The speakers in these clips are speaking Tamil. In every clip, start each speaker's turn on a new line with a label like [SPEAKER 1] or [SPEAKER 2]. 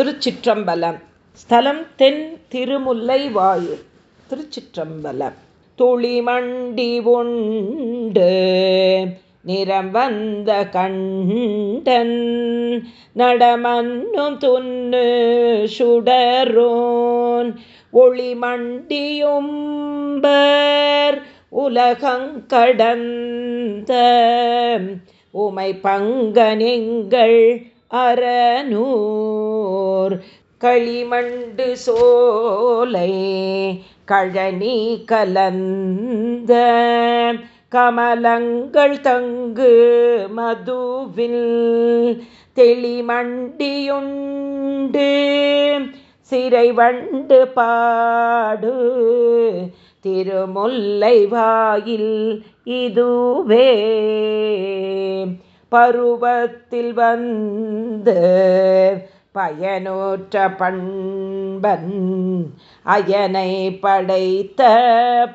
[SPEAKER 1] திருச்சிற்றம்பலம். ஸ்தலம் தென் திருமுல்லை வாயு. திருச்சிற்றம்பலம். துளிமண்டி உண்டு. நிறம் வந்த கண்டன். நடமன்னும் துன்னு சுடரோன். ஒளிமண்டியும்பர் உலகங்கடந்த உமை பங்கனிங்கள் அறநூர் களிமண்டு சோலை கழனி கலந்த கமலங்கள் தங்கு மதுவில் தெளிமண்டியுண்டு. சிறை வண்டு பாடு திருமுல்லை வாயில் இதுவே. பருவத்தில் வந்து பயனூற்ற பண்பன் அயனை படைத்த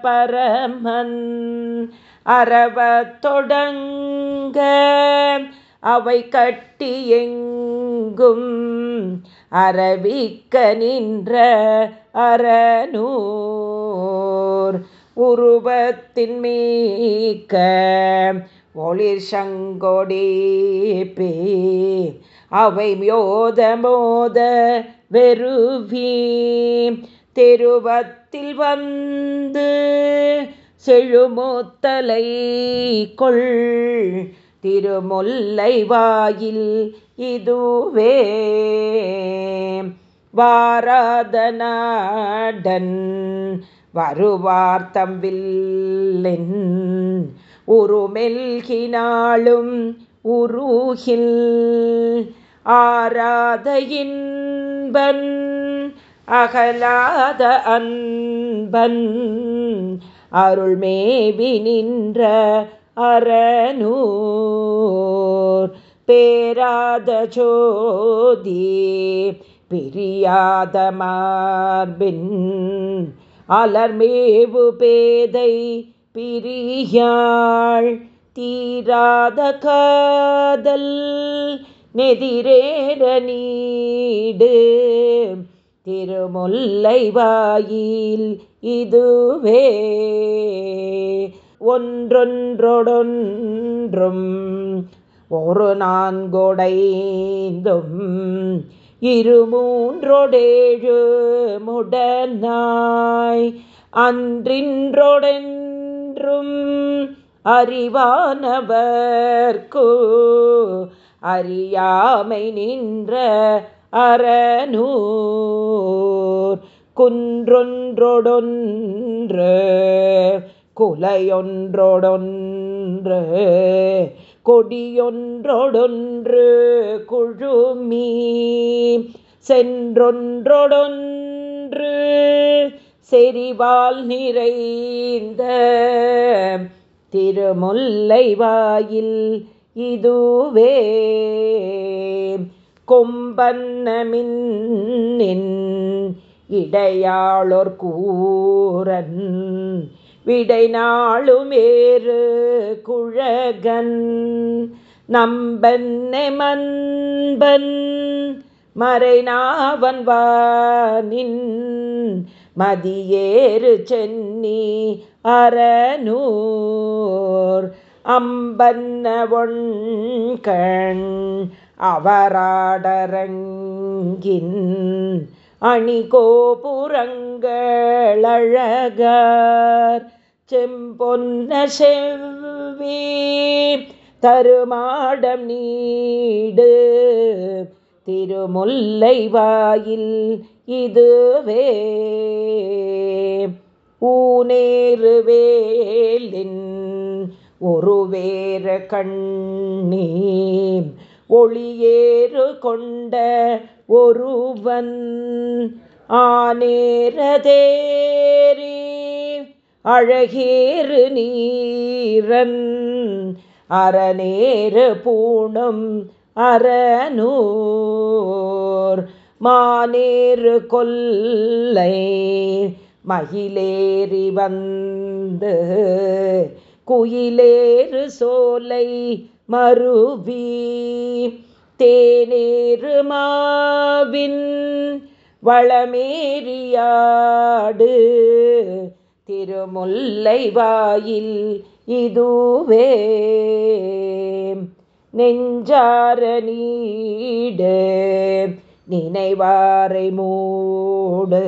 [SPEAKER 1] பரமன். அறவ தொடங்க அவை கட்டி எங்கும் அரவிக்க நின்ற அறநூர். உருவத்தின் மீக்க ஒளிர் சங்கொடி பே அவை மோத மோத வெறுவி தெருவத்தில் வந்து செழுமூத்தலை கொள். திருமுல்லை வாயில் இதுவே. வாராதனாடன் வருவார்த்தம் வில்லின் உருமெல்கினாலும் உருகில். ஆராத இன்பன் அகலாத அன்பன் அருள்மேவி நின்ற அறநூர். பேராத ஜோதி பிரியாத மார்பின் அலர்மேவு பேதை பிரியாள் தீராத காதல் நெதிரேற நீடு. திருமுல்லை வாயில் இதுவே. ஒன்றொன்றொடொன்றும் ஒரு நான்கொடைந்தும் இருமூன்றொடேழு முடனாய். அன்றின்றொடென்றும் அறிவானவர்க்கு அறியாமை நின்ற அறநூர். குன்றொன்றொடொன்று குலையொன்றொடொன்று கொடியொன்றொடொன்று குழுமி. சென்றொன்றொடொன்று செறிவால் நிறைந்த திருமுல்லை வாயில் இதுவே கொம்பன்னமின் இடையாளோர் கூரன் விடை நாளுமேறு குழகன் நம்பன்னை மன்பன் மறைநாவன் வானின் மதியேறு சென்னி அறநூர் அம்பன்ன ஒண்கண் அவராடரங்கின் அணி கோபுரங்களழகார் செம்பொன்ன செவ்வி தருமாடம் நீடு. திருமுல்லை வாயில் இதுவே. ஊனேறுவேலின் வேலின் ஒரு வேற கண்ணீ ஒளியேறு கொண்ட ஒருவன் ஆனேரதேரி அழகேறு நீரன் அறநேறு பூணும் அறநூர் மானேறு கொல்லை மகிழேறி வந்து குயிலேறு சோலை மருவி தேனேறு மாவின் வளமேறியாடு. திருமுல்லை வாயில் இதுவே நெஞ்சார நீடு நினைவாரை மூடு.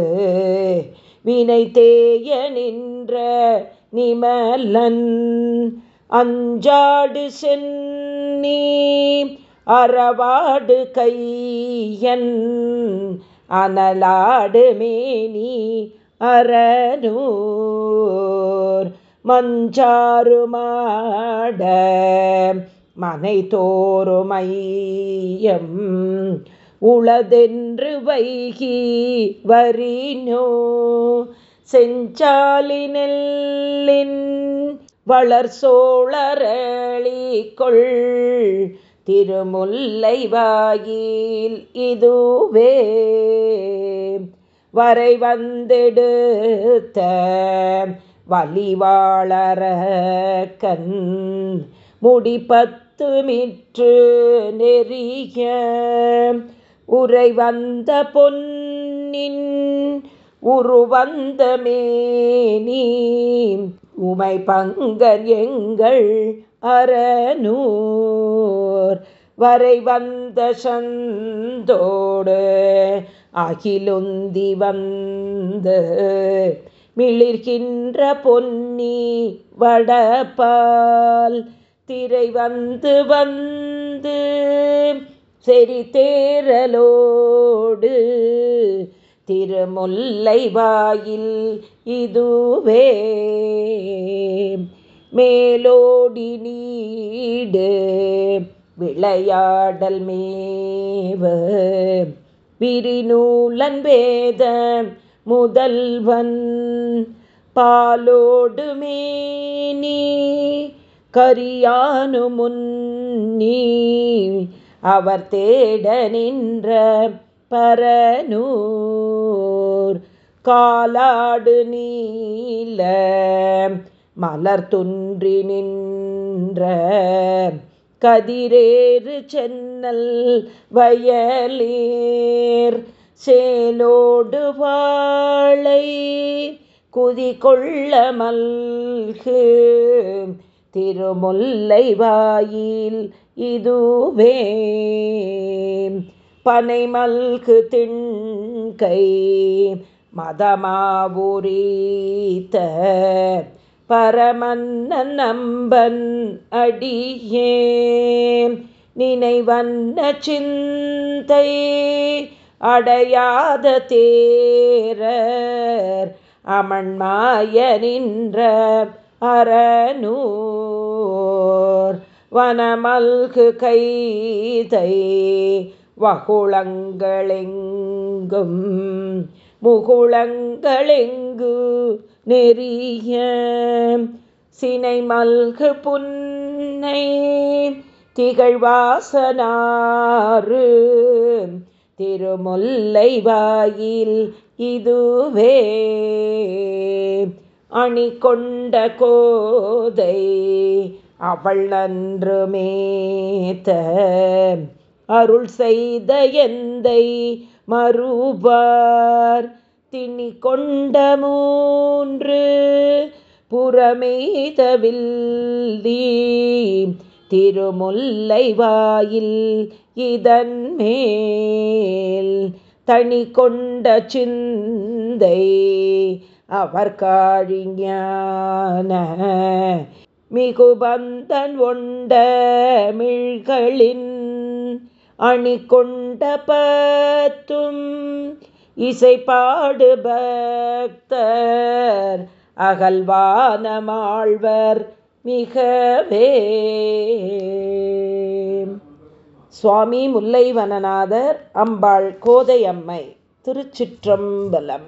[SPEAKER 1] வினை தேய நின்ற நிமலன் அஞ்சாடு சென்னி அறவாடு கையன் அனலாடு மேனி அறநூர் மஞ்சாருமாட மனை தோறுமையம் உளதென்று வைகி வரினோ செஞ்சாலி நெல்லின் வளர் சோழரளிகொள் திருமுல்லை வாயில் இதுவே. வரை வந்தெடுத்த வலிவாளர கண் முடிப்பத்து மிற்று நெறிய. உரை வந்த பொன்னின் உருவந்தமேனி உமை பங்கர் எங்கள் அறநூர். வரை வந்த சந்தோடு அகிலுந்தி வந்து. மிளிர்கின்ற பொன்னி வடப்பால் திரை வந்து வந்து. செறி தேரலோடு திருமுல்லை வாயில் இதுவே. மேலோடி நீடு விளையாடல் மேவ. விரிநூலன் வேத முதல்வன் பாலோடு மேனி கரியானு முன்னி. அவர் தேட நின்ற பரனூர் காலாடு நீல மலர் துன்றி நின்ற கதிரேறு சென்னல் வயலேர். சேலோடு வாழை குதி கொள்ள மல்கு திருமுல்லை வாயில் இதுவே. பனைமல்கு திண்கை மதமாவுரீத்த பரமன்ன நம்பன் அடியே நினைவன்ன சிந்தை அடையாத தேரர் அமண்மாய நின்ற அரணூர் வனமல்கு கைதை வகுளங்களெங்கும் முகுளங்களெங்கு நெறிய? சினை மல்கு புன்னை திகழ்வாசனாறு. திருமுல்லை வாயில் இதுவே. அணி கொண்ட கோதை அவள் நன்று மேத்த. அருள் செய்த எந்தை மறுபார் திணி கொண்ட மூன்று புறமேதவில்லி திருமுல்லை வாயில் இதன் மேல் தனி கொண்ட சிந்தை அவர் காழிஞான மிகுபந்தன் ஒண்ட மிழ்களின் அணி கொண்ட பத்தும் இசைப்பாடு பக்தர் அகல்வானமாழ்வர் மிகவே. சுவாமி முல்லைவனநாதர் அம்பாள் கோதையம்மை திருச்சிற்றம்பலம்.